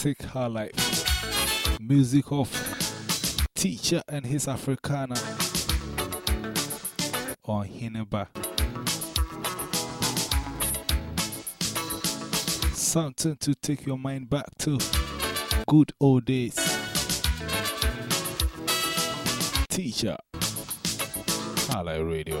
classic high life. Music of Teacher and his Africana on oh, Hineba. Something to take your mind back to good old days. Teacher, Highlight Radio.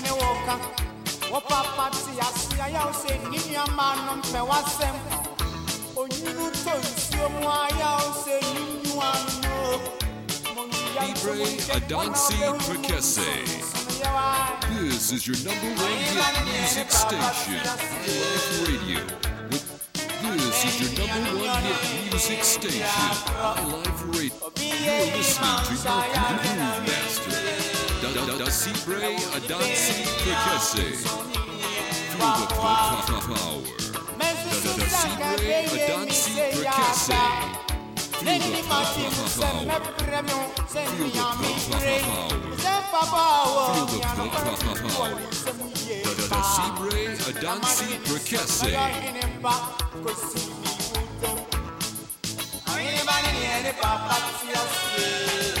is your number one hit music station, Life Radio. This is your number one hit music station, Life Radio. You're listening to your groove master, Da Cibre Adansi Prekese. Feel the power. Da Prekese. Feel the power. Feel the power. Da da Cibre Adansi Prekese. Papa, when you make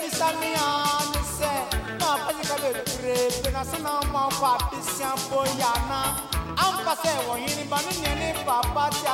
this on me on the set, no, particularly brave, and I said no more for this young boy, Yana. I'm banana, and papa, papa,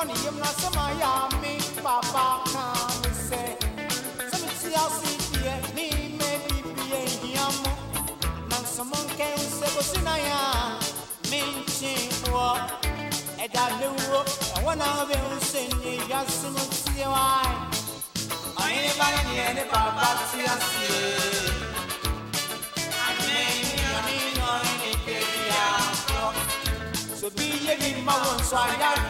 Na me poni yem na sama ya me papa na me se. Sami ti asi die, ni me bibi e hiamu. Na samon ke se chimwo. Eda lewo, e wana be usenye ya sumu ti wai. Ayi ba ni ene papa ti. So be be my one so I have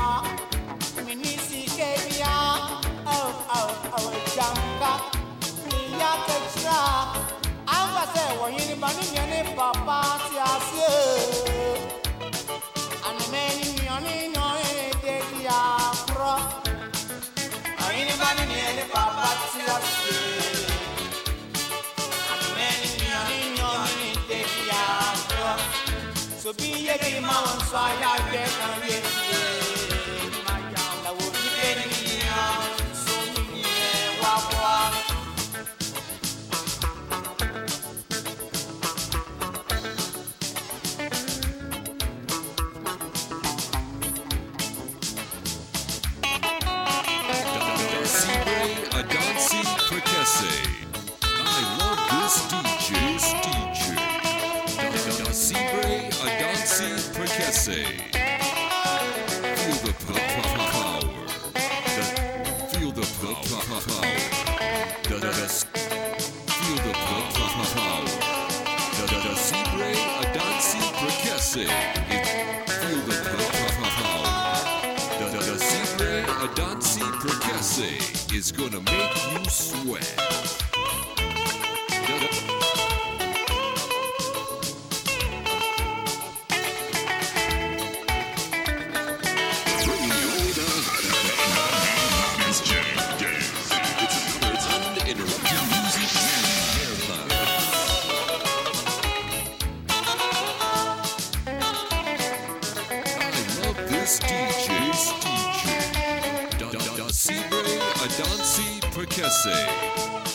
man so I get and Prekese. It- Feel the. The, the, the Prekese is gonna make you sweat. This DJ. This DJ. Da, da, da, Sibre Adansi Prekese.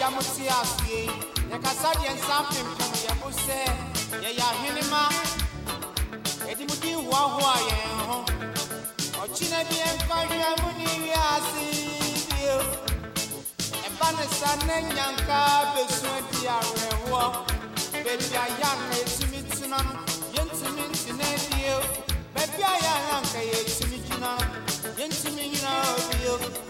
Sese ye jamu ti asiye Ye kasa ye nsa pimpim ye buse Ye ya hinima Edi mu di huwa huwa ye ho Ochine bi emfa hwe mu ni wi asi bio Eba ne sa ne nyanka na etimi tuna no Yentimi ntine bio Bebi aya na nka ye gyina no Yentimi nyina bio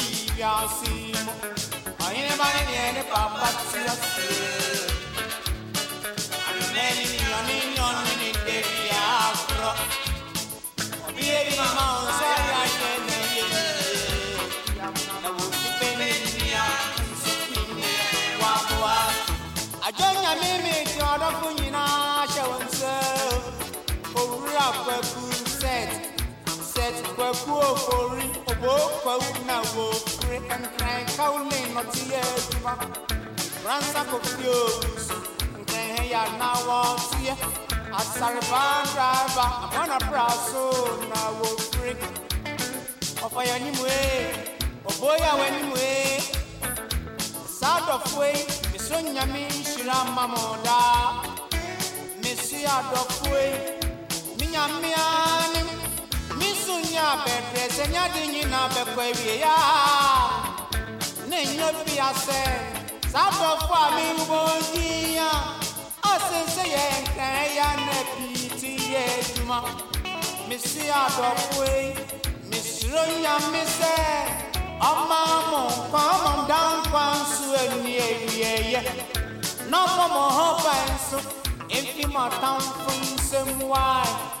amfii wiase mu Ɔhenema ne neɛ ne papa te aseɛ Anomani ne ɔne ne ɔne ne da biara korɔ Obiara bi ma wo nsa yɛ ahyɛ na yɛ yie. Na wɔfipe ne nnua, nso ne nnua waboa. Adwo nyame mede ɔdɔfo nyinaa hyɛ wo nsa. Owura kwaku set, set kwaku ofori, obo kwaku na wofiri nkran Ransa kofi ogusu, nkran ha yɛ na wɔteɛ. Asareba driver, abɔna praso na wofiri. Ɔfa yɛ anim ee, ɔbɔ yɛ awɔ anim ee. Saa dɔfo yi, meso nyame nhyira ma mo daa. Meso yɛ adɔfo yi, me nyame anim. Me so nyɛ abɛbrɛ sɛ nyade nyinaa ya. Ne nyɛ bi asɛ, saa dɔfo a membɔ yi ya. Ɔse sɛ yɛ nkran ya na pii ti yɛ adwuma. Mesi adɔfo yi, mesuro nyame sɛ ɔma mo nkwa ɔma mo da nkwa nso ani awieyɛ. Na ɔma mo ho ban so emfi mo atamfo nsɛm wae.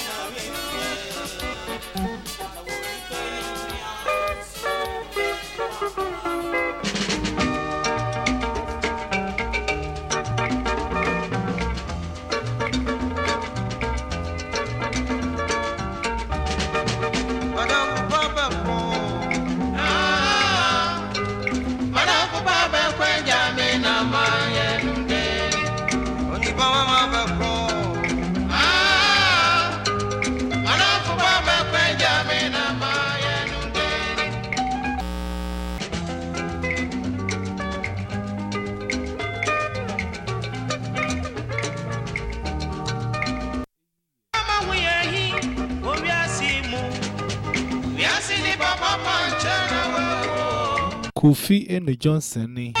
Kofi N. Johnson,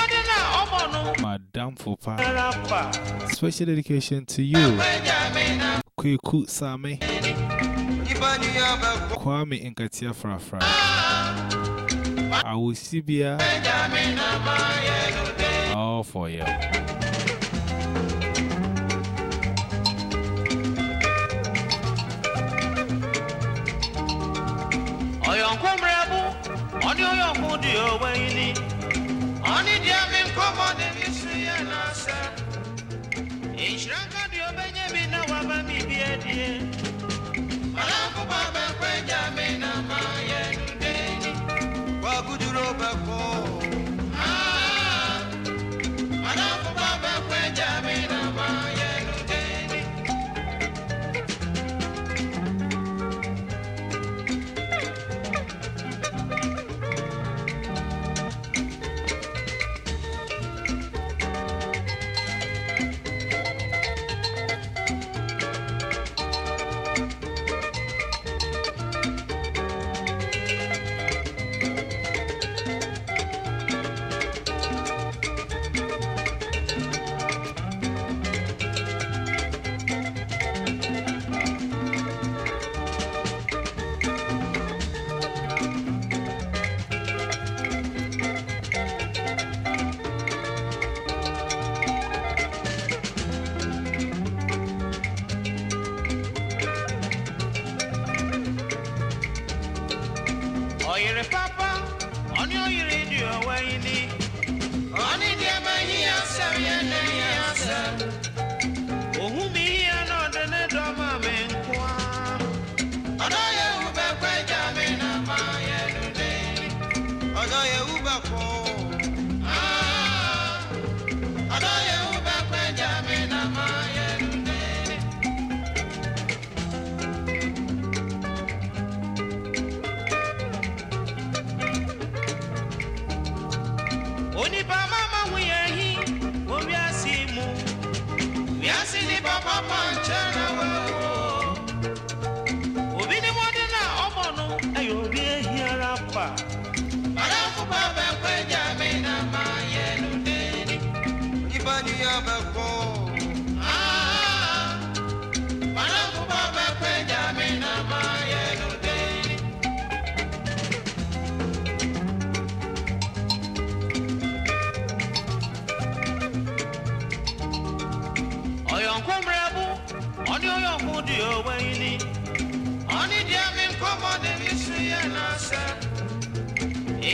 Madame Fopa. Special dedication to you, Kweku Same, Kwame Nkatia Frafra, Awusibia, all for you. Oyo nkumre bu ọdún yóò di. Dancing hip the papa.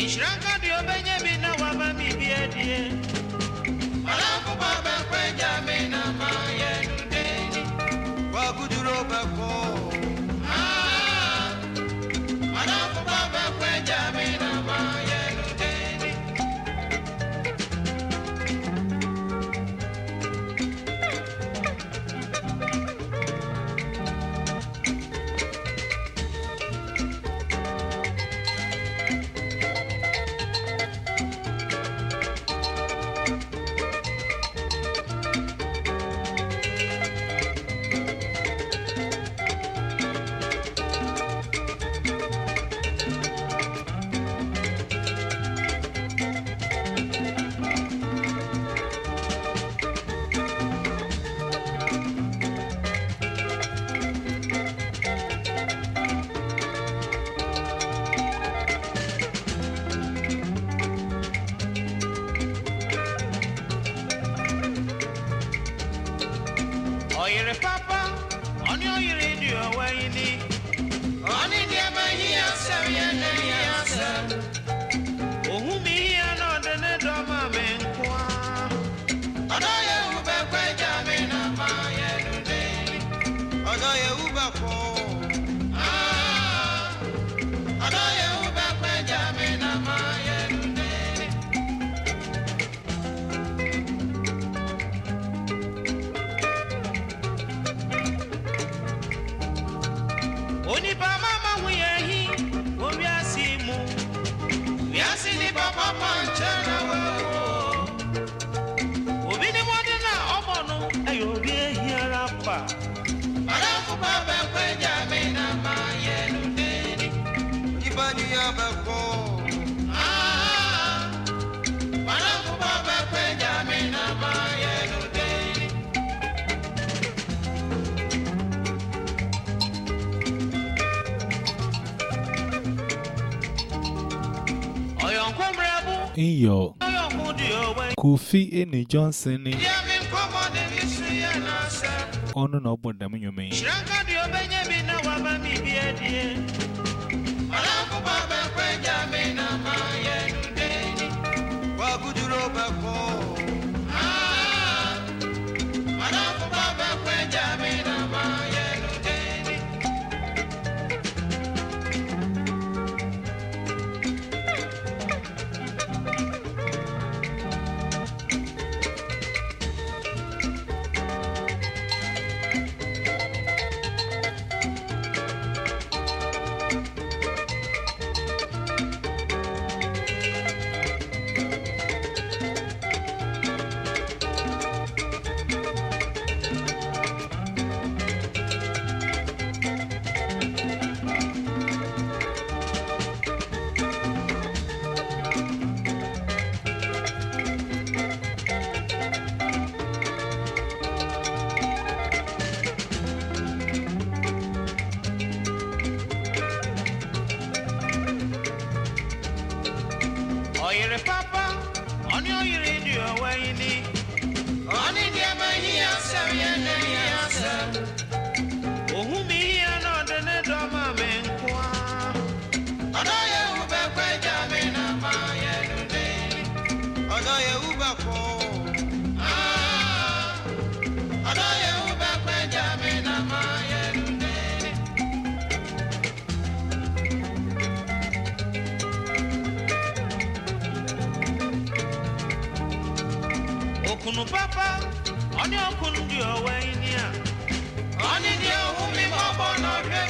Ishraka ndio benye bina wama mibiedie oyere papa ọni oyere di owe ini. Unibomber! Inyo, Kofi Eni Johnson, Ono no bo dam nyume. Shranka di obenye mi na waba mi bie die. Ola ku kwenja mi ma ye deni. Wa guduro baba papa, oni oyere di owe ini. Oni okunu papa onye okunu dị owe ini a onye dị owu mmemme ọgbọ na ọbịa